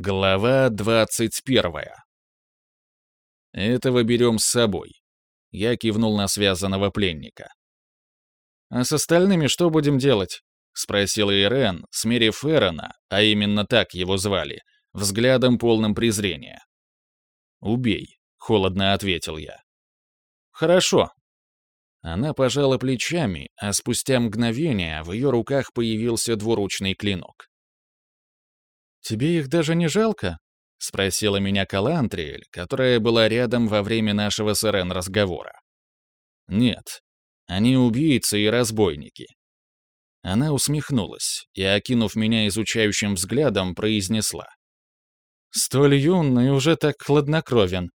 Глава двадцать первая. «Этого берем с собой». Я кивнул на связанного пленника. «А с остальными что будем делать?» — спросила Ирен, смерив Эрона, а именно так его звали, взглядом полным презрения. «Убей», — холодно ответил я. «Хорошо». Она пожала плечами, а спустя мгновение в ее руках появился двуручный клинок. «Тебе их даже не жалко?» — спросила меня Калантриэль, которая была рядом во время нашего с Ирен разговора. «Нет, они убийцы и разбойники». Она усмехнулась и, окинув меня изучающим взглядом, произнесла. «Столь юный уже так хладнокровен».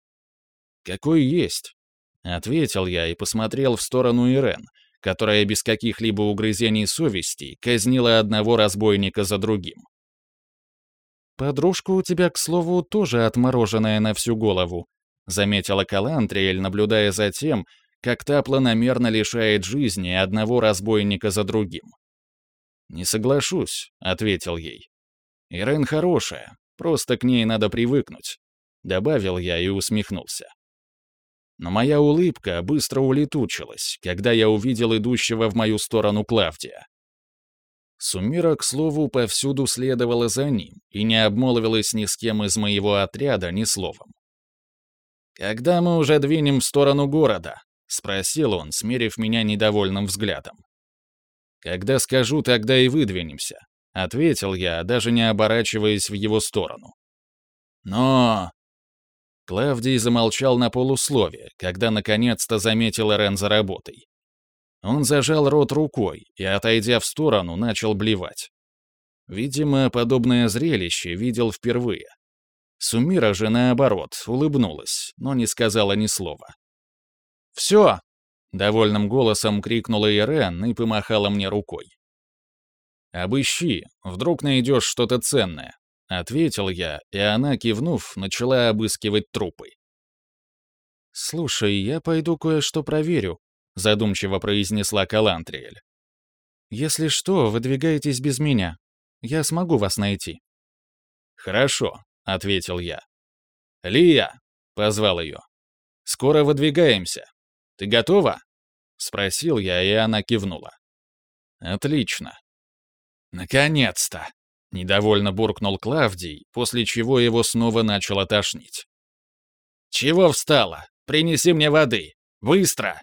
«Какой есть?» — ответил я и посмотрел в сторону Ирен, которая без каких-либо угрызений совести казнила одного разбойника за другим. «Подружка у тебя, к слову, тоже отмороженная на всю голову», заметила Калантриэль, наблюдая за тем, как та планомерно лишает жизни одного разбойника за другим. «Не соглашусь», — ответил ей. «Ирен хорошая, просто к ней надо привыкнуть», — добавил я и усмехнулся. Но моя улыбка быстро улетучилась, когда я увидел идущего в мою сторону Клавдия. Сумира, к слову, повсюду следовала за ним и не обмолвилась ни с кем из моего отряда ни словом. «Когда мы уже двинем в сторону города?» — спросил он, смерив меня недовольным взглядом. «Когда скажу, тогда и выдвинемся», — ответил я, даже не оборачиваясь в его сторону. «Но...» Клавдий замолчал на полуслове, когда наконец-то заметил Рен за работой. Он зажал рот рукой и, отойдя в сторону, начал блевать. Видимо, подобное зрелище видел впервые. Сумира же, наоборот, улыбнулась, но не сказала ни слова. «Все!» — довольным голосом крикнула Ирен и помахала мне рукой. «Обыщи, вдруг найдешь что-то ценное», — ответил я, и она, кивнув, начала обыскивать трупы. «Слушай, я пойду кое-что проверю», — задумчиво произнесла Калантриэль. «Если что, выдвигайтесь без меня. Я смогу вас найти». «Хорошо», — ответил я. «Лия!» — позвал ее. «Скоро выдвигаемся. Ты готова?» — спросил я, и она кивнула. «Отлично». «Наконец-то!» — недовольно буркнул Клавдий, после чего его снова начало тошнить. «Чего встала? Принеси мне воды! Быстро!»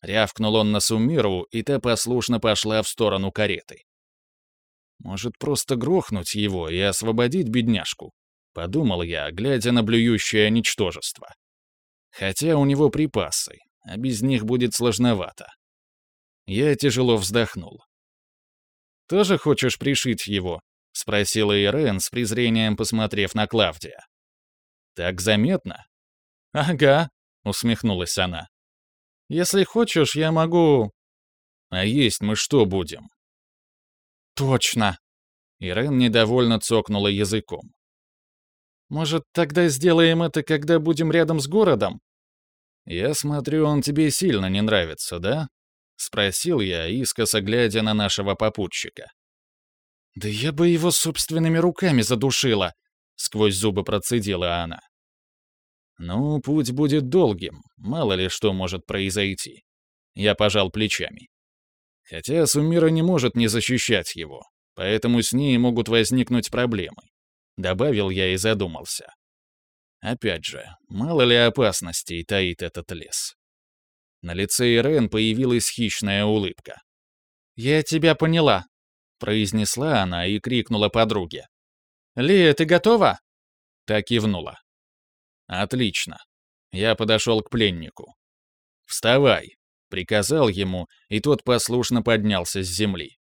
Рявкнул он на Сумиру, и та послушно пошла в сторону кареты. «Может, просто грохнуть его и освободить бедняжку?» — подумал я, глядя на блюющее ничтожество. Хотя у него припасы, а без них будет сложновато. Я тяжело вздохнул. «Тоже хочешь пришить его?» — спросила Ирен с презрением, посмотрев на Клавдия. «Так заметно?» «Ага», — усмехнулась она. Если хочешь, я могу...» «А есть мы что будем?» «Точно!» Ирен недовольно цокнула языком. «Может, тогда сделаем это, когда будем рядом с городом?» «Я смотрю, он тебе сильно не нравится, да?» — спросил я, искоса глядя на нашего попутчика. «Да я бы его собственными руками задушила!» — сквозь зубы процедила она. «Ну, путь будет долгим, мало ли что может произойти». Я пожал плечами. Хотя Сумира не может не защищать его, поэтому с ней могут возникнуть проблемы. Добавил я и задумался. Опять же, мало ли опасностей таит этот лес. На лице Ирен появилась хищная улыбка. «Я тебя поняла», — произнесла она и крикнула подруге. «Лия, ты готова?» Так кивнула. «Отлично». Я подошел к пленнику. «Вставай», — приказал ему, и тот послушно поднялся с земли.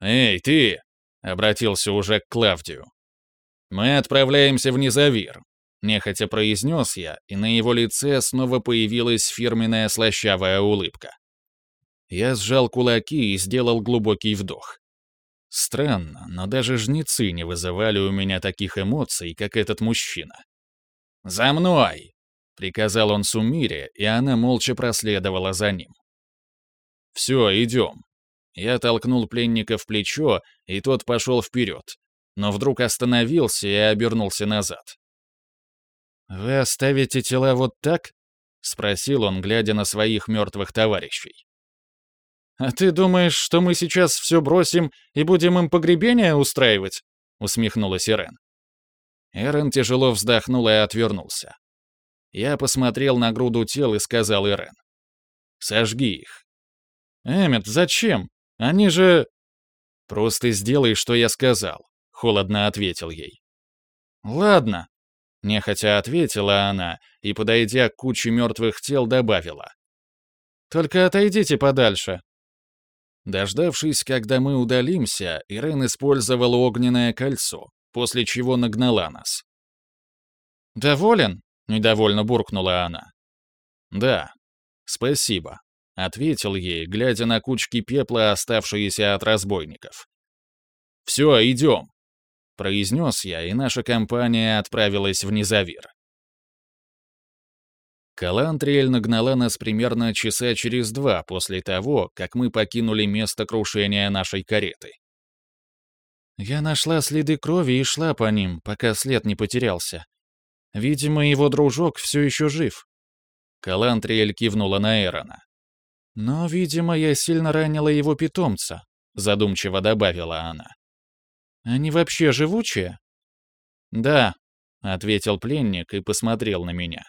«Эй, ты!» — обратился уже к Клавдию. «Мы отправляемся в Низавир», — нехотя произнес я, и на его лице снова появилась фирменная слащавая улыбка. Я сжал кулаки и сделал глубокий вдох. Странно, но даже жнецы не вызывали у меня таких эмоций, как этот мужчина. «За мной!» — приказал он Сумире, и она молча проследовала за ним. «Все, идем». Я толкнул пленника в плечо, и тот пошел вперед, но вдруг остановился и обернулся назад. «Вы оставите тела вот так?» — спросил он, глядя на своих мертвых товарищей. «А ты думаешь, что мы сейчас все бросим и будем им погребение устраивать?» — усмехнулась Ирен. Эрен тяжело вздохнул и отвернулся. Я посмотрел на груду тел и сказал Ирен. «Сожги их». «Эммет, зачем? Они же...» «Просто сделай, что я сказал», — холодно ответил ей. «Ладно», — нехотя ответила она и, подойдя к куче мертвых тел, добавила. «Только отойдите подальше». Дождавшись, когда мы удалимся, Ирен использовала огненное кольцо, после чего нагнала нас. «Доволен?» — недовольно буркнула она. «Да, спасибо», — ответил ей, глядя на кучки пепла, оставшиеся от разбойников. «Все, идем», — произнес я, и наша компания отправилась в Низавир. Калантриэль нагнала нас примерно часа через два после того, как мы покинули место крушения нашей кареты. Я нашла следы крови и шла по ним, пока след не потерялся. Видимо, его дружок все еще жив. Калантриэль кивнула на Эрона. Но, видимо, я сильно ранила его питомца, задумчиво добавила она. Они вообще живучие? Да, ответил пленник и посмотрел на меня.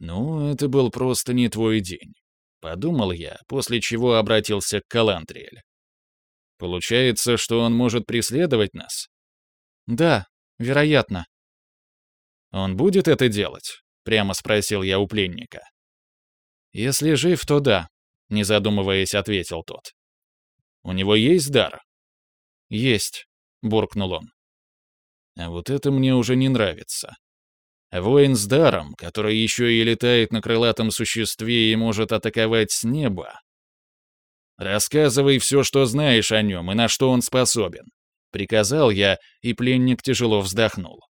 Ну, это был просто не твой день, подумал я, после чего обратился к Калантриэль. Получается, что он может преследовать нас? Да, вероятно. Он будет это делать? Прямо спросил я у пленника. Если жив, то да, не задумываясь, ответил тот. У него есть дар? Есть, буркнул он. А вот это мне уже не нравится. Воин с даром, который еще и летает на крылатом существе и может атаковать с неба, «Рассказывай все, что знаешь о нем и на что он способен», — приказал я, и пленник тяжело вздохнул.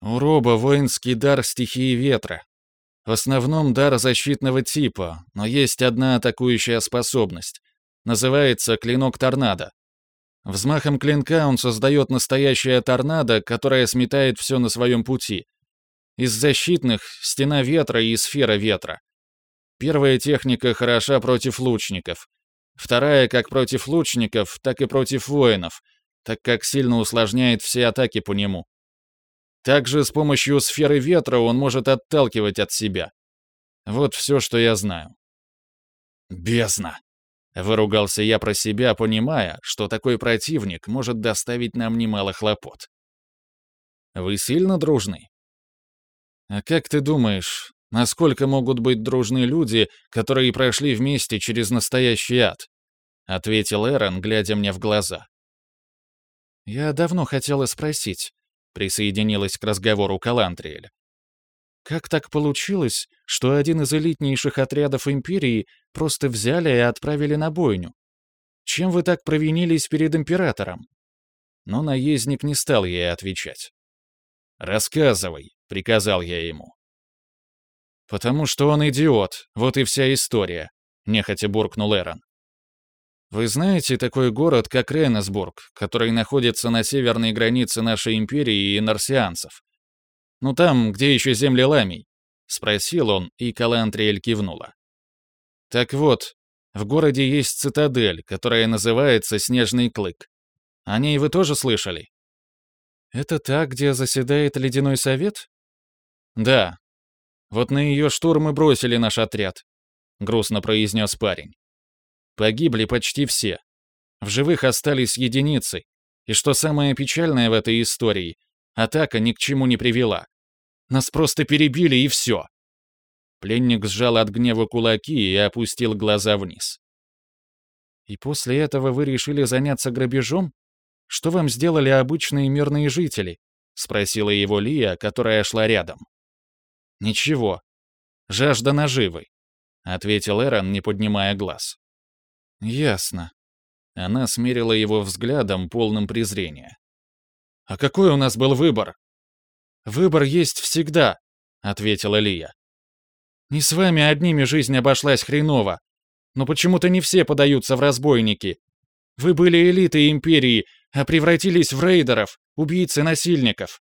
«У Роба воинский дар стихии ветра. В основном дар защитного типа, но есть одна атакующая способность. Называется «Клинок торнадо». Взмахом клинка он создает настоящее торнадо, которое сметает все на своем пути. Из защитных — стена ветра и сфера ветра. Первая техника хороша против лучников, Вторая как против лучников, так и против воинов, так как сильно усложняет все атаки по нему. Также с помощью сферы ветра он может отталкивать от себя. Вот все, что я знаю. «Бездна!» — выругался я про себя, понимая, что такой противник может доставить нам немало хлопот. «Вы сильно дружны?» «А как ты думаешь, Насколько могут быть дружны люди, которые прошли вместе через настоящий ад?» — ответил Эрон, глядя мне в глаза. «Я давно хотела спросить», — присоединилась к разговору Калантриэль. «Как так получилось, что один из элитнейших отрядов Империи просто взяли и отправили на бойню? Чем вы так провинились перед Императором?» Но наездник не стал ей отвечать. «Рассказывай», — приказал я ему. «Потому что он идиот, вот и вся история», — нехотя буркнул Эрон. «Вы знаете такой город, как Ренесбург, который находится на северной границе нашей империи и нарсианцев? Ну там, где еще земли ламий?» — спросил он, и Калантриэль кивнула. «Так вот, в городе есть цитадель, которая называется Снежный Клык. О ней вы тоже слышали?» «Это та, где заседает Ледяной Совет?» «Да, вот на ее штурм и бросили наш отряд», — грустно произнес парень. «Погибли почти все. В живых остались единицы. И что самое печальное в этой истории, атака ни к чему не привела. Нас просто перебили и все». Пленник сжал от гнева кулаки и опустил глаза вниз. «И после этого вы решили заняться грабежом? Что вам сделали обычные мирные жители?» — спросила его Лия, которая шла рядом. «Ничего. Жажда наживы», — ответил Эрон, не поднимая глаз. «Ясно». Она смерила его взглядом, полным презрения. «А какой у нас был выбор?» «Выбор есть всегда», — ответила Лия. «Не с вами одними жизнь обошлась хреново, но почему-то не все подаются в разбойники. Вы были элитой Империи, а превратились в рейдеров, убийц и насильников.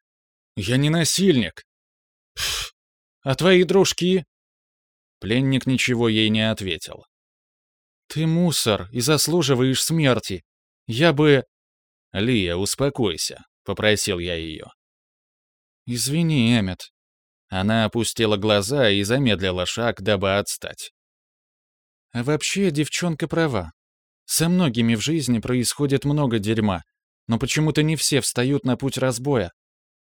Я не насильник. Пф, а твои дружки? Пленник ничего ей не ответил. Ты мусор и заслуживаешь смерти. Я бы... Лия, успокойся, попросил я ее. Извини, Эммет. Она опустила глаза и замедлила шаг, дабы отстать. А вообще девчонка права. Со многими в жизни происходит много дерьма, но почему-то не все встают на путь разбоя.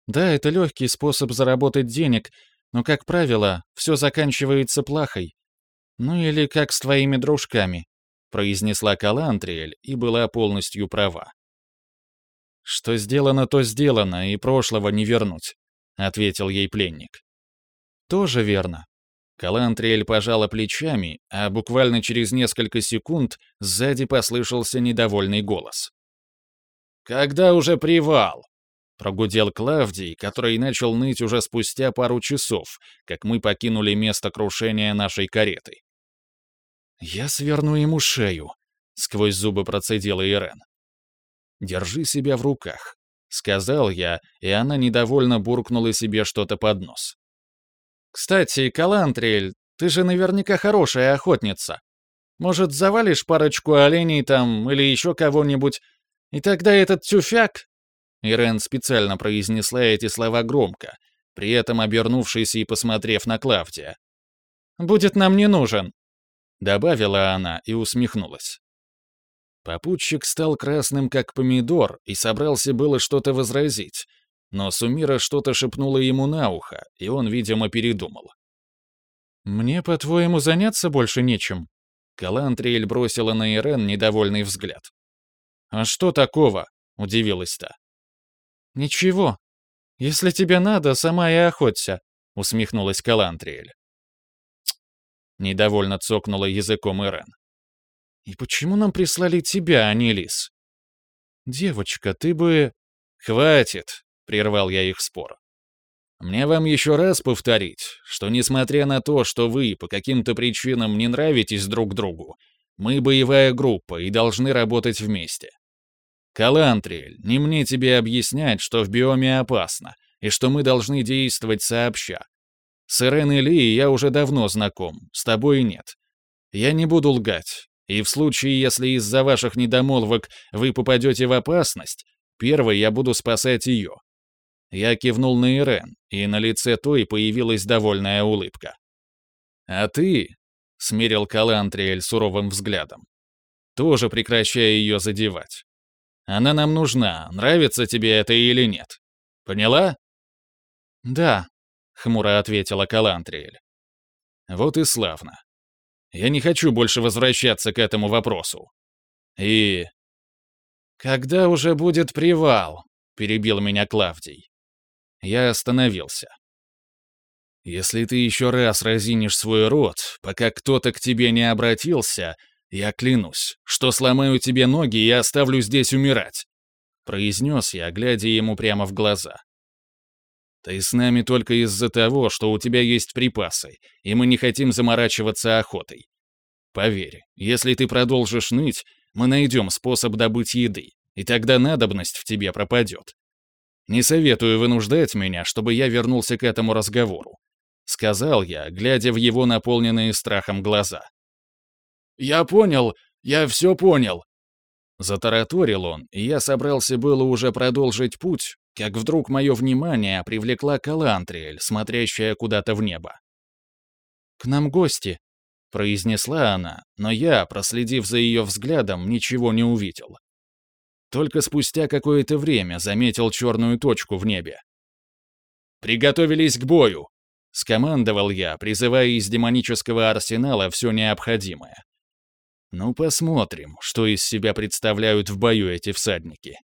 Да, это легкий способ заработать денег, но, как правило, все заканчивается плахой. Ну или как с твоими дружками, произнесла Калантриэль и была полностью права. Что сделано, то сделано, и прошлого не вернуть, ответил ей пленник. Тоже верно. Калантриэль пожала плечами, а буквально через несколько секунд сзади послышался недовольный голос. «Когда уже привал?» — прогудел Клавдий, который начал ныть уже спустя пару часов, как мы покинули место крушения нашей кареты. «Я сверну ему шею», — сквозь зубы процедила Ирен. «Держи себя в руках», — сказал я, и она недовольно буркнула себе что-то под нос. «Кстати, Калантриэль, ты же наверняка хорошая охотница. Может, завалишь парочку оленей там или еще кого-нибудь, и тогда этот тюфяк...» Ирен специально произнесла эти слова громко, при этом обернувшись и посмотрев на Клавдия. «Будет нам не нужен», — добавила она и усмехнулась. Попутчик стал красным, как помидор, и собрался было что-то возразить, но Сумира что-то шепнула ему на ухо, и он, видимо, передумал. «Мне, по-твоему, заняться больше нечем?» Калантриэль бросила на Ирен недовольный взгляд. «А что такого?» — удивилась та. «Ничего. Если тебе надо, сама и охоться», — усмехнулась Калантриэль. Недовольно цокнула языком Ирен. «И почему нам прислали тебя, а не Лис?» «Девочка, ты бы...» «Хватит!» — прервал я их спор. «Мне вам еще раз повторить, что несмотря на то, что вы по каким-то причинам не нравитесь друг другу, мы боевая группа и должны работать вместе. Калантриэль, не мне тебе объяснять, что в биоме опасно, и что мы должны действовать сообща. С Ирен и Ли я уже давно знаком, с тобой нет. Я не буду лгать, и в случае, если из-за ваших недомолвок вы попадете в опасность, первый я буду спасать ее. Я кивнул на Ирен, и на лице той появилась довольная улыбка. «А ты», — смирил Калантриэль суровым взглядом, — «тоже прекращай ее задевать. Она нам нужна, нравится тебе это или нет. Поняла?» «Да», — хмуро ответила Калантриэль. «Вот и славно. Я не хочу больше возвращаться к этому вопросу. И...» «Когда уже будет привал?» — перебил меня Клавдий. Я остановился. «Если ты еще раз разинешь свой рот, пока кто-то к тебе не обратился, я клянусь, что сломаю тебе ноги и оставлю здесь умирать», — произнес я, глядя ему прямо в глаза. «Ты с нами только из-за того, что у тебя есть припасы, и мы не хотим заморачиваться охотой. Поверь, если ты продолжишь ныть, мы найдем способ добыть еды, и тогда надобность в тебе пропадет. Не советую вынуждать меня, чтобы я вернулся к этому разговору. Сказал я, глядя в его наполненные страхом глаза. «Я понял, я все понял», Затараторил он, и я собрался было уже продолжить путь, как вдруг мое внимание привлекла Калантриэль, смотрящая куда-то в небо. «К нам гости», — произнесла она, но я, проследив за ее взглядом, ничего не увидел. Только спустя какое-то время заметил черную точку в небе. «Приготовились к бою!» — скомандовал я, призывая из демонического арсенала все необходимое. Ну, посмотрим, что из себя представляют в бою эти всадники.